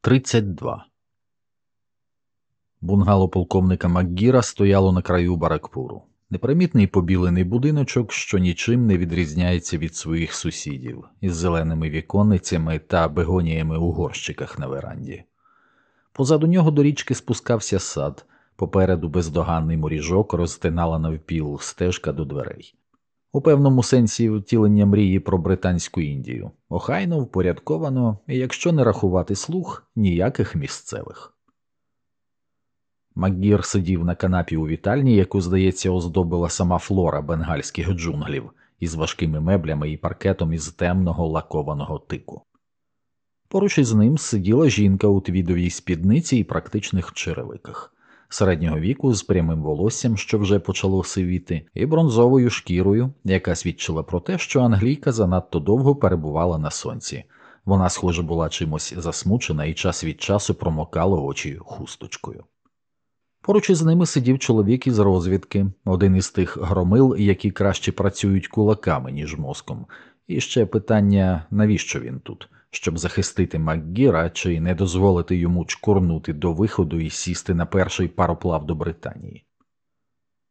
32 Бунгало полковника Макгіра стояло на краю Баракпуру. Непримітний побілений будиночок, що нічим не відрізняється від своїх сусідів, із зеленими віконницями та бегоніями у горщиках на веранді. Позаду нього до річки спускався сад, попереду бездоганний моріжок розтинала навпіл стежка до дверей. У певному сенсі втілення мрії про Британську Індію, охайно, впорядковано, і якщо не рахувати слух, ніяких місцевих. Макгір сидів на канапі у вітальні, яку, здається, оздобила сама флора бенгальських джунглів із важкими меблями і паркетом із темного лакованого тику. Поруч із ним сиділа жінка у твідовій спідниці і практичних черевиках, середнього віку з прямим волоссям, що вже почало сивіти, і бронзовою шкірою, яка свідчила про те, що англійка занадто довго перебувала на сонці. Вона, схоже, була чимось засмучена і час від часу промокала очі хусточкою. Поруч із ними сидів чоловік із розвідки, один із тих громил, які краще працюють кулаками, ніж мозком, і ще питання, навіщо він тут, щоб захистити Макгіра чи не дозволити йому чкурнути до виходу і сісти на перший пароплав до Британії.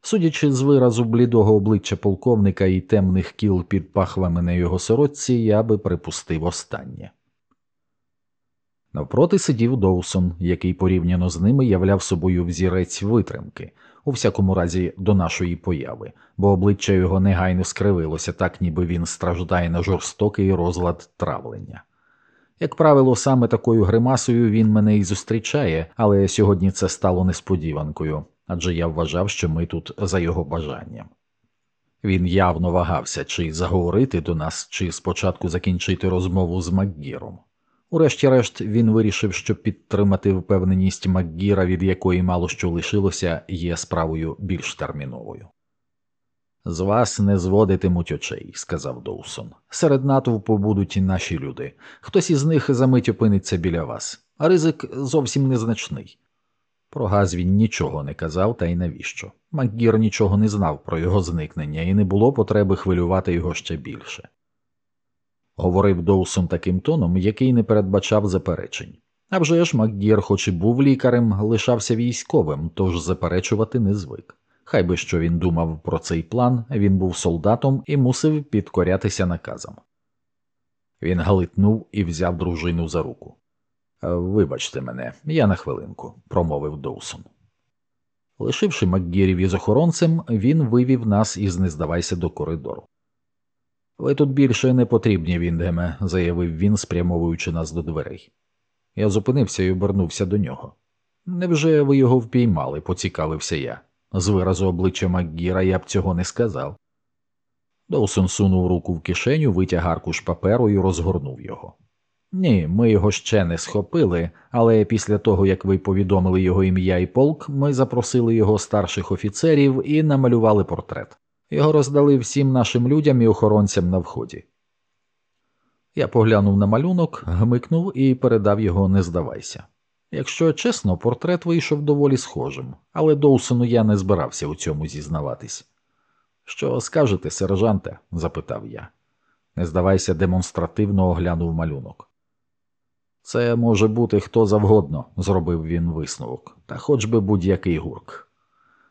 Судячи з виразу блідого обличчя полковника і темних кіл під пахвами на його сорочці, я би припустив останнє. Навпроти сидів Доусон, який порівняно з ними являв собою взірець витримки, у всякому разі до нашої появи, бо обличчя його негайно скривилося, так ніби він страждає на жорстокий розлад травлення. Як правило, саме такою гримасою він мене і зустрічає, але сьогодні це стало несподіванкою, адже я вважав, що ми тут за його бажанням. Він явно вагався, чи заговорити до нас, чи спочатку закінчити розмову з Макгіром. Урешті-решт він вирішив, що підтримати впевненість Макгіра, від якої мало що лишилося, є справою більш терміновою. З вас не зводитимуть очей, сказав Доусон. Серед натовпу будуть і наші люди. Хтось із них за мить опиниться біля вас, а ризик зовсім незначний. Про газ він нічого не казав, та й навіщо. Макгір нічого не знав про його зникнення, і не було потреби хвилювати його ще більше говорив Доусон таким тоном, який не передбачав заперечень. А вже ж Макгір, хоч і був лікарем, лишався військовим, тож заперечувати не звик. Хай би що він думав про цей план, він був солдатом і мусив підкорятися наказам. Він галитнув і взяв дружину за руку. Вибачте мене, я на хвилинку, промовив Доусон. Лишивши Макгірів із охоронцем, він вивів нас із не здавайся до коридору. Ви тут більше не потрібні, Віндгеме, заявив він, спрямовуючи нас до дверей. Я зупинився і обернувся до нього. Невже ви його впіймали? поцікавився я. З виразу обличчя Макгіра я б цього не сказав. Доусон сунув руку в кишеню, витяг аркуш паперу і розгорнув його. Ні, ми його ще не схопили, але після того, як ви повідомили його ім'я і полк, ми запросили його старших офіцерів і намалювали портрет. Його роздали всім нашим людям і охоронцям на вході. Я поглянув на малюнок, гмикнув і передав його не здавайся. Якщо чесно, портрет вийшов доволі схожим, але Доусону я не збирався у цьому зізнаватись. Що скажете, сержанте? запитав я. Не здавайся, демонстративно оглянув малюнок. Це може бути хто завгодно, зробив він висновок, та хоч би будь-який гурк.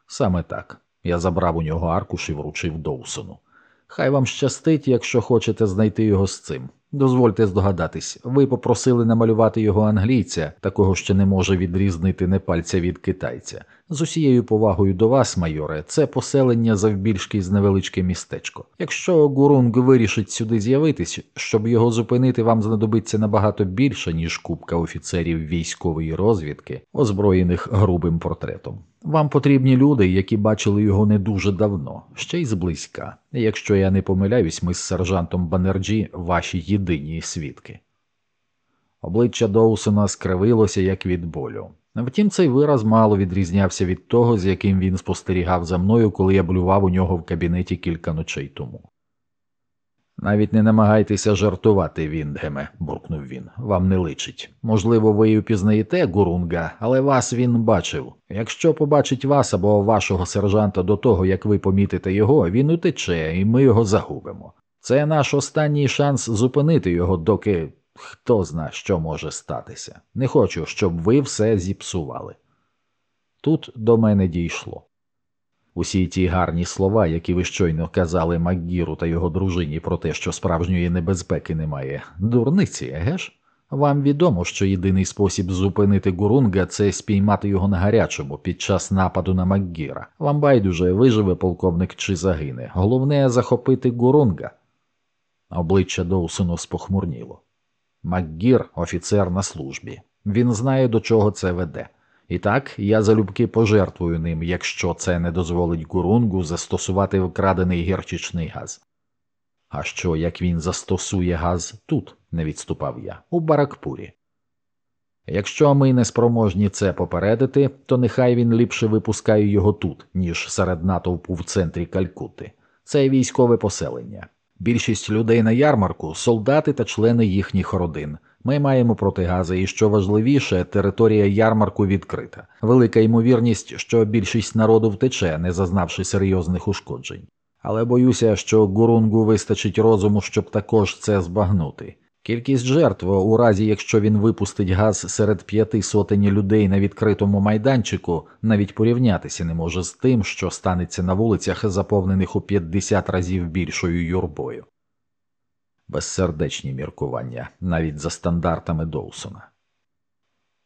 Саме так. Я забрав у нього аркуш і вручив Доусону. Хай вам щастить, якщо хочете знайти його з цим. Дозвольте здогадатись, ви попросили намалювати його англійця, такого що не може відрізнити непальця від китайця. З усією повагою до вас, майоре, це поселення завбільшки з невеличке містечко. Якщо Гурунг вирішить сюди з'явитись, щоб його зупинити, вам знадобиться набагато більше, ніж купка офіцерів військової розвідки, озброєних грубим портретом. Вам потрібні люди, які бачили його не дуже давно, ще й зблизька. Якщо я не помиляюсь, ми з сержантом Банерджі ваші єдині свідки. Обличчя Доусона скривилося, як від болю. Втім, цей вираз мало відрізнявся від того, з яким він спостерігав за мною, коли я блював у нього в кабінеті кілька ночей тому. Навіть не намагайтеся жартувати, Віндгеме, буркнув він. Вам не личить. Можливо, ви й упізнаєте гурунга, але вас він бачив. Якщо побачить вас або вашого сержанта до того, як ви помітите його, він утече, і ми його загубимо. Це наш останній шанс зупинити його, доки Хто зна, що може статися. Не хочу, щоб ви все зіпсували. Тут до мене дійшло. Усі ті гарні слова, які ви щойно казали Макгіру та його дружині про те, що справжньої небезпеки немає, дурниці, еге ж? Вам відомо, що єдиний спосіб зупинити Гурунга це спіймати його на гарячому під час нападу на Макгіра. Вам байдуже виживе полковник чи загине. Головне захопити Гурунга. Обличчя Доусону спохмурніло. Макгір офіцер на службі. Він знає, до чого це веде. І так, я залюбки пожертвую ним, якщо це не дозволить Гурунгу застосувати вкрадений гірчичний газ. А що, як він застосує газ тут, не відступав я, у Баракпурі. Якщо ми не спроможні це попередити, то нехай він ліпше випускає його тут, ніж серед натовпу в центрі Калькути. Це військове поселення. Більшість людей на ярмарку солдати та члени їхніх родин. Ми маємо протигази, і що важливіше, територія ярмарку відкрита. Велика ймовірність, що більшість народу втече, не зазнавши серйозних ушкоджень. Але боюся, що гурунгу вистачить розуму, щоб також це збагнути. Кількість жертв у разі, якщо він випустить газ серед п'яти сотень людей на відкритому майданчику, навіть порівнятися не може з тим, що станеться на вулицях, заповнених у 50 разів більшою юрбою. Безсердечні міркування, навіть за стандартами Доусона.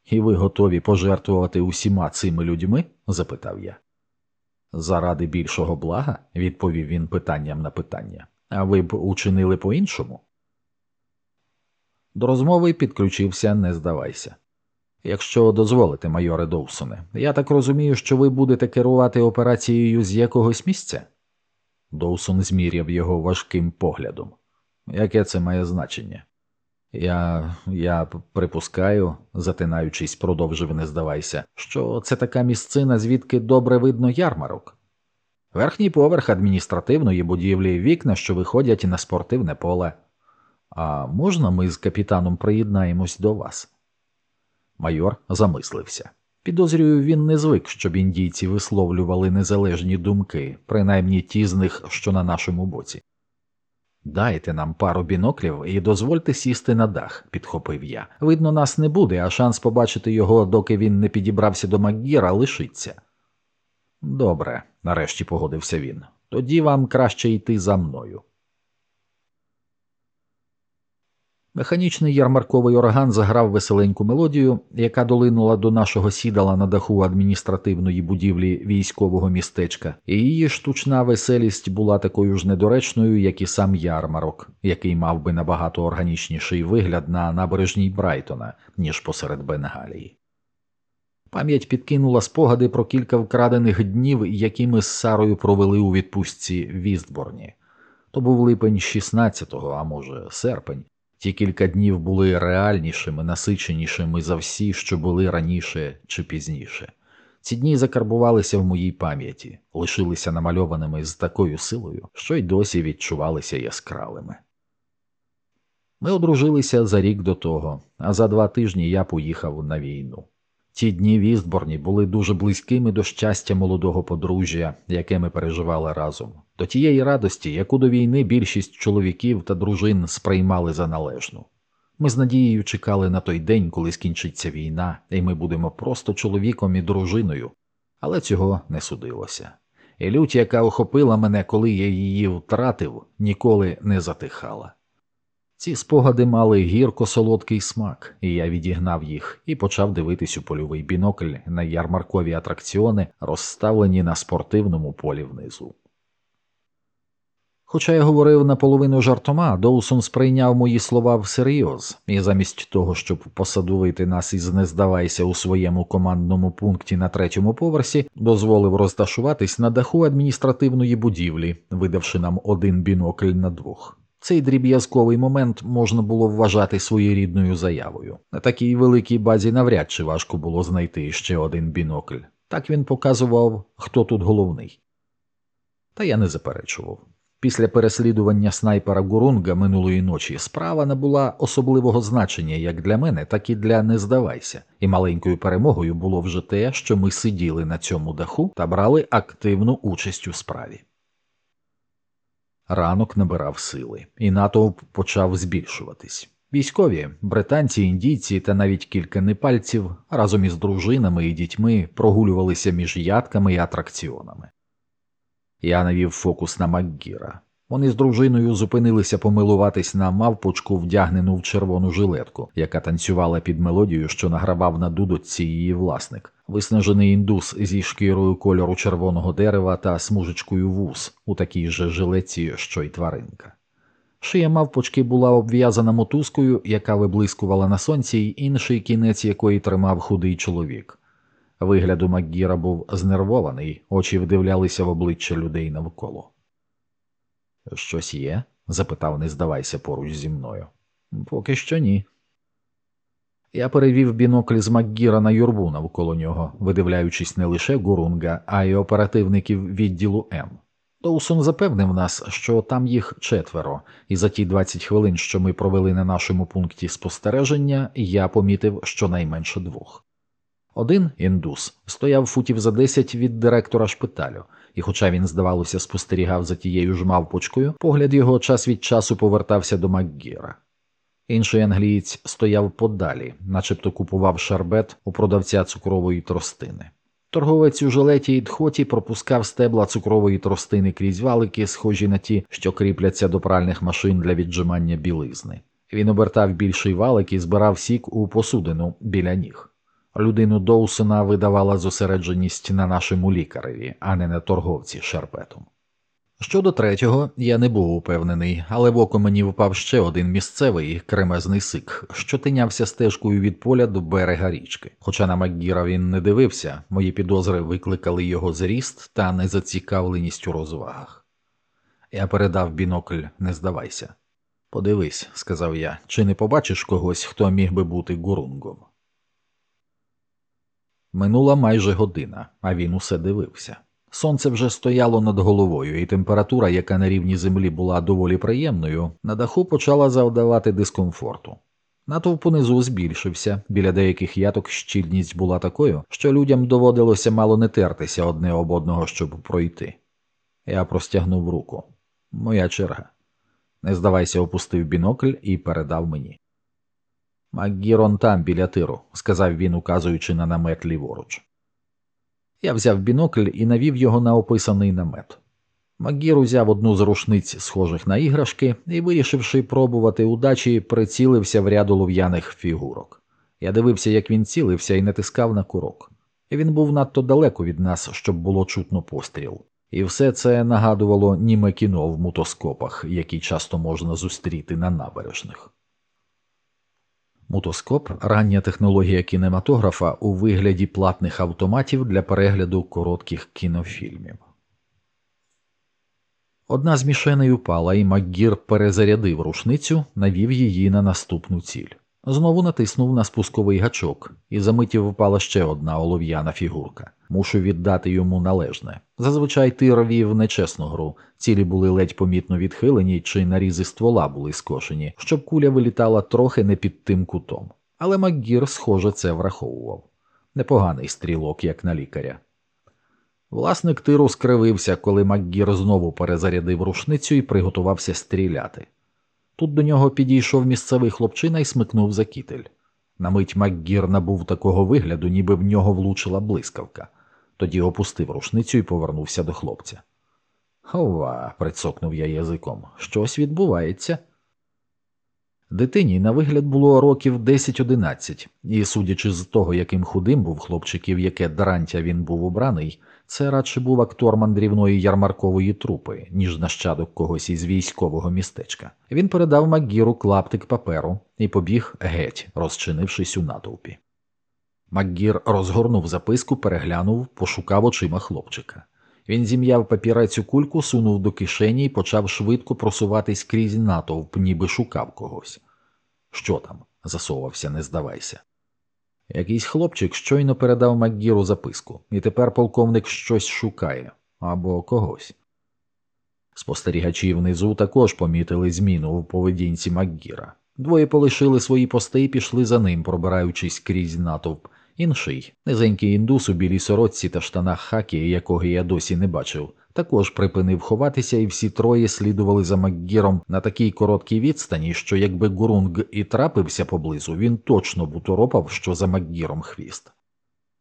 І ви готові пожертвувати усіма цими людьми? запитав я. Заради більшого блага, відповів він питанням на питання. А ви б учинили по іншому? До розмови підключився не здавайся. Якщо дозволите, майоре Доусоне, я так розумію, що ви будете керувати операцією з якогось місця? Доусон зміряв його важким поглядом. Яке це має значення? Я я припускаю, затинаючись, продовжив не здавайся, що це така місцина, звідки добре видно ярмарок. Верхній поверх адміністративної будівлі, вікна, що виходять на спортивне поле. А можна ми з капітаном приєднаємось до вас? Майор замислився. Підозрюю, він не звик, щоб індійці висловлювали незалежні думки, принаймні ті з них, що на нашому боці. Дайте нам пару біноклів і дозвольте сісти на дах, підхопив я. Видно, нас не буде, а шанс побачити його, доки він не підібрався до Макгіра, лишиться. Добре, нарешті погодився він. Тоді вам краще йти за мною. Механічний ярмарковий орган заграв веселеньку мелодію, яка долинула до нашого сідала на даху адміністративної будівлі військового містечка, і її штучна веселість була такою ж недоречною, як і сам ярмарок, який мав би набагато органічніший вигляд на набережній Брайтона, ніж посеред Бенгалії. Пам'ять підкинула спогади про кілька вкрадених днів, які ми з Сарою провели у відпустці в Вістборні. То був липень 16-го, а може серпень. Ті кілька днів були реальнішими, насиченішими за всі, що були раніше чи пізніше. Ці дні закарбувалися в моїй пам'яті, лишилися намальованими з такою силою, що й досі відчувалися яскравими. Ми одружилися за рік до того, а за два тижні я поїхав на війну. Ті дні в Істборні були дуже близькими до щастя молодого подружжя, яке ми переживали разом, до тієї радості, яку до війни більшість чоловіків та дружин сприймали за належну. Ми з надією чекали на той день, коли скінчиться війна, і ми будемо просто чоловіком і дружиною, але цього не судилося. І лють, яка охопила мене, коли я її втратив, ніколи не затихала. Ці спогади мали гірко солодкий смак, і я відігнав їх і почав дивитись у польовий бінокль на ярмаркові атракціони, розставлені на спортивному полі внизу. Хоча я говорив наполовину жартома, Доусон сприйняв мої слова всерйоз, і замість того, щоб посадовити нас із не здавайся у своєму командному пункті на третьому поверсі, дозволив розташуватись на даху адміністративної будівлі, видавши нам один бінокль на двох. Цей дріб'язковий момент можна було вважати своєрідною заявою. На такій великій базі навряд чи важко було знайти ще один бінокль. Так він показував, хто тут головний. Та я не заперечував. Після переслідування снайпера Гурунга минулої ночі справа набула особливого значення як для мене, так і для не здавайся, і маленькою перемогою було вже те, що ми сиділи на цьому даху та брали активну участь у справі. Ранок набирав сили, і натовп почав збільшуватись. Військові, британці, індійці та навіть кілька непальців разом із дружинами і дітьми прогулювалися між ядками і атракціонами. Я навів фокус на Макгіра. Вони з дружиною зупинилися помилуватись на мавпочку, вдягнену в червону жилетку, яка танцювала під мелодію, що награвав на дудочці її власник, виснажений індус зі шкірою кольору червоного дерева та смужечкою вус у такій же жилетці, що й тваринка. Шия мавпочки була обв'язана мотузкою, яка виблискувала на сонці, й інший кінець якої тримав худий чоловік. Вигляд у Макгіра був знервований, очі вдивлялися в обличчя людей навколо. Щось є? запитав, не здавайся поруч зі мною. Поки що ні. Я перевів бінокль з Макгіра на юрбу навколо нього, видивляючись не лише гурунга, а й оперативників відділу М. Доусон запевнив нас, що там їх четверо, і за ті 20 хвилин, що ми провели на нашому пункті спостереження, я помітив щонайменше двох. Один індус стояв футів за 10 від директора шпиталю, і, хоча він, здавалося, спостерігав за тією ж мавпочкою, погляд його час від часу повертався до Макгіра. Інший англієць стояв подалі, начебто купував шарбет у продавця цукрової тростини. Торговець у жилеті й дхоті пропускав стебла цукрової тростини крізь валики, схожі на ті, що кріпляться до пральних машин для віджимання білизни. Він обертав більший валик і збирав сік у посудину біля ніг. Людину Доусона видавала зосередженість на нашому лікареві, а не на торговці шарпетом. Щодо третього, я не був упевнений, але в око мені впав ще один місцевий кремезний сик, що тинявся стежкою від поля до берега річки. Хоча на Макгіра він не дивився, мої підозри викликали його зріст та незацікавленість у розвагах. Я передав бінокль, не здавайся. Подивись, сказав я, чи не побачиш когось, хто міг би бути гурунгом. Минула майже година, а він усе дивився. Сонце вже стояло над головою, і температура, яка на рівні землі була доволі приємною, на даху почала завдавати дискомфорту. Натовп унизу збільшився, біля деяких яток щільність була такою, що людям доводилося мало не тертися одне об одного, щоб пройти. Я простягнув руку. Моя черга. Не здавайся, опустив бінокль і передав мені. Макгірон там біля тиру, сказав він, указуючи на намет ліворуч. Я взяв бінокль і навів його на описаний намет. Макгір узяв одну з рушниць, схожих на іграшки, і, вирішивши пробувати удачі, прицілився в ряд олов'яних фігурок. Я дивився, як він цілився, і натискав на курок. Він був надто далеко від нас, щоб було чутно постріл. І все це нагадувало німе кіно в мутоскопах, які часто можна зустріти на набережних. Мутоскоп рання технологія кінематографа у вигляді платних автоматів для перегляду коротких кінофільмів. Одна з мішеней упала, і Макгір перезарядив рушницю, навів її на наступну ціль. Знову натиснув на спусковий гачок, і за миті впала ще одна олов'яна фігурка. Мушу віддати йому належне. Зазвичай тир вів нечесну гру, цілі були ледь помітно відхилені, чи нарізи ствола були скошені, щоб куля вилітала трохи не під тим кутом. Але Макгір, схоже, це враховував. Непоганий стрілок, як на лікаря. Власник тиру скривився, коли Макгір знову перезарядив рушницю і приготувався стріляти. Тут до нього підійшов місцевий хлопчина і смикнув за кітель. На мить Макгір набув такого вигляду, ніби в нього влучила блискавка, тоді опустив рушницю і повернувся до хлопця. Хова, прицокнув я язиком, щось відбувається. Дитині на вигляд було років 10-11, і, судячи з того, яким худим був хлопчиків, яке дрантя він був убраний, це радше був актор мандрівної ярмаркової трупи, ніж нащадок когось із військового містечка. Він передав Макгіру клаптик паперу і побіг геть, розчинившись у натовпі. Макгір розгорнув записку, переглянув, пошукав очима хлопчика. Він зім'яв папірець у кульку, сунув до кишені і почав швидко просуватись крізь натовп, ніби шукав когось. Що там? засовався, не здавайся. Якийсь хлопчик щойно передав Макгіру записку, і тепер полковник щось шукає або когось. Спостерігачі внизу також помітили зміну у поведінці Макгіра. Двоє полишили свої пости і пішли за ним, пробираючись крізь натовп. Інший, низенький індус у білій сорочці та штанах хакі, якого я досі не бачив, також припинив ховатися, і всі троє слідували за Макгіром на такій короткій відстані, що якби Гурунг і трапився поблизу, він точно б уторопав, що за Макгіром хвіст.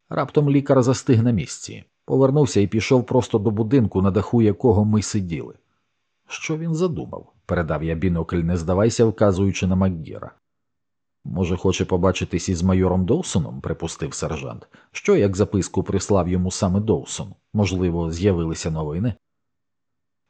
Раптом лікар застиг на місці, повернувся і пішов просто до будинку, на даху якого ми сиділи. Що він задумав? передав я бінокль, не здавайся, вказуючи на Макгіра. Може, хоче побачитись із майором Доусоном, припустив сержант. Що як записку прислав йому саме Доусон? Можливо, з'явилися новини?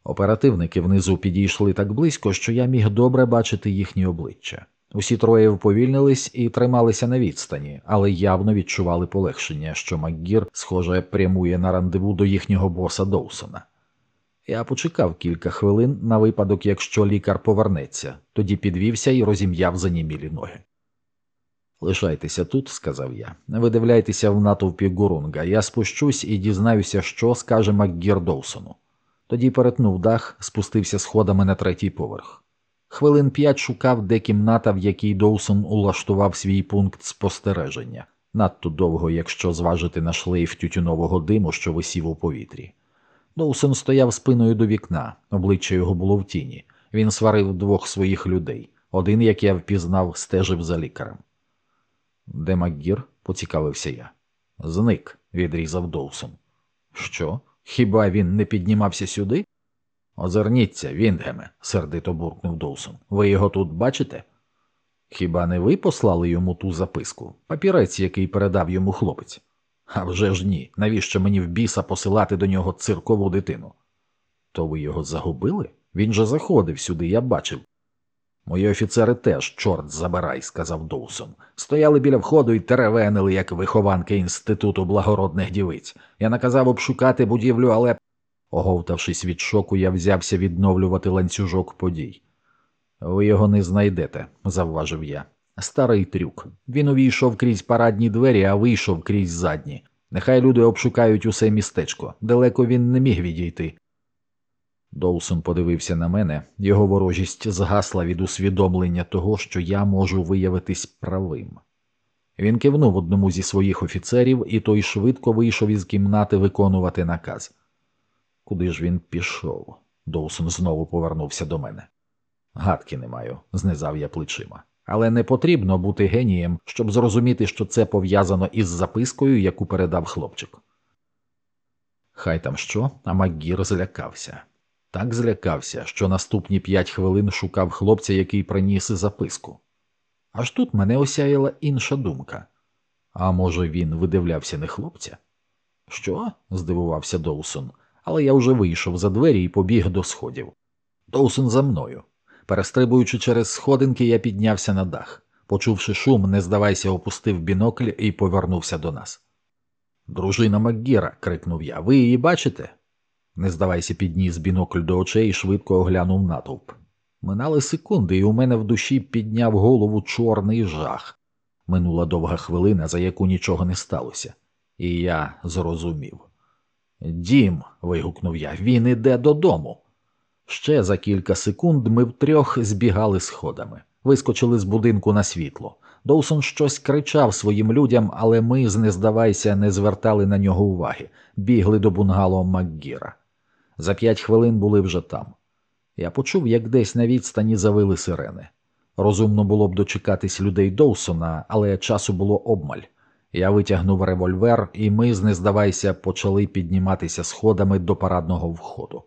Оперативники внизу підійшли так близько, що я міг добре бачити їхні обличчя. Усі троє вповільнились і трималися на відстані, але явно відчували полегшення, що Макгір, схоже, прямує на рандеву до їхнього боса Доусона. Я почекав кілька хвилин на випадок, якщо лікар повернеться, тоді підвівся і розім'яв занімілі ноги. Лишайтеся тут, сказав я, видивляйтеся в натовпі Гурунга, я спущусь і дізнаюся, що скаже Макгір Доусону. Тоді перетнув дах, спустився сходами на третій поверх. Хвилин п'ять шукав, де кімната, в якій Доусон улаштував свій пункт спостереження, надто довго, якщо зважити на шлейф тютюнового диму, що висів у повітрі. Доусон стояв спиною до вікна, обличчя його було в тіні. Він сварив двох своїх людей. Один, як я впізнав, стежив за лікарем. Де Макгір? поцікавився я. Зник, відрізав Доусон. Що? Хіба він не піднімався сюди? Озирніться, Віндгеме, сердито буркнув Доусон. Ви його тут бачите? Хіба не ви послали йому ту записку, папірець, який передав йому хлопець? «А вже ж ні. Навіщо мені в біса посилати до нього циркову дитину? То ви його загубили? Він же заходив сюди, я бачив. Мої офіцери теж, чорт забирай, сказав Доусон. Стояли біля входу і теревенили, як вихованки інституту благородних дівиць. Я наказав обшукати будівлю, але. Оговтавшись від шоку, я взявся відновлювати ланцюжок подій. Ви його не знайдете, завважив я. Старий трюк. Він увійшов крізь парадні двері, а вийшов крізь задні. Нехай люди обшукають усе містечко. Далеко він не міг відійти. Доусон подивився на мене, його ворожість згасла від усвідомлення того, що я можу виявитись правим. Він кивнув одному зі своїх офіцерів, і той швидко вийшов із кімнати виконувати наказ. Куди ж він пішов? Доусон знову повернувся до мене. Гадки не маю, знизав я плечима. Але не потрібно бути генієм, щоб зрозуміти, що це пов'язано із запискою, яку передав хлопчик. Хай там що, а Макгір злякався. Так злякався, що наступні п'ять хвилин шукав хлопця, який приніс записку. Аж тут мене осяяла інша думка. А може, він видивлявся не хлопця? Що? здивувався Доусон, але я вже вийшов за двері і побіг до сходів. Доусон за мною. Перестрибуючи через сходинки, я піднявся на дах. Почувши шум, не здавайся, опустив бінокль і повернувся до нас. Дружина Макгіра, крикнув я, ви її бачите? Не здавайся, підніс бінокль до очей і швидко оглянув натовп. Минали секунди, і у мене в душі підняв голову чорний жах. Минула довга хвилина, за яку нічого не сталося, і я зрозумів. Дім. вигукнув я, він іде додому. Ще за кілька секунд ми втрьох збігали сходами, вискочили з будинку на світло. Доусон щось кричав своїм людям, але ми, не здавайся, не звертали на нього уваги, бігли до бунгало Макгіра. За п'ять хвилин були вже там. Я почув, як десь на відстані завили сирени. Розумно було б дочекатись людей Доусона, але часу було обмаль. Я витягнув револьвер, і ми, не здавайся, почали підніматися сходами до парадного входу.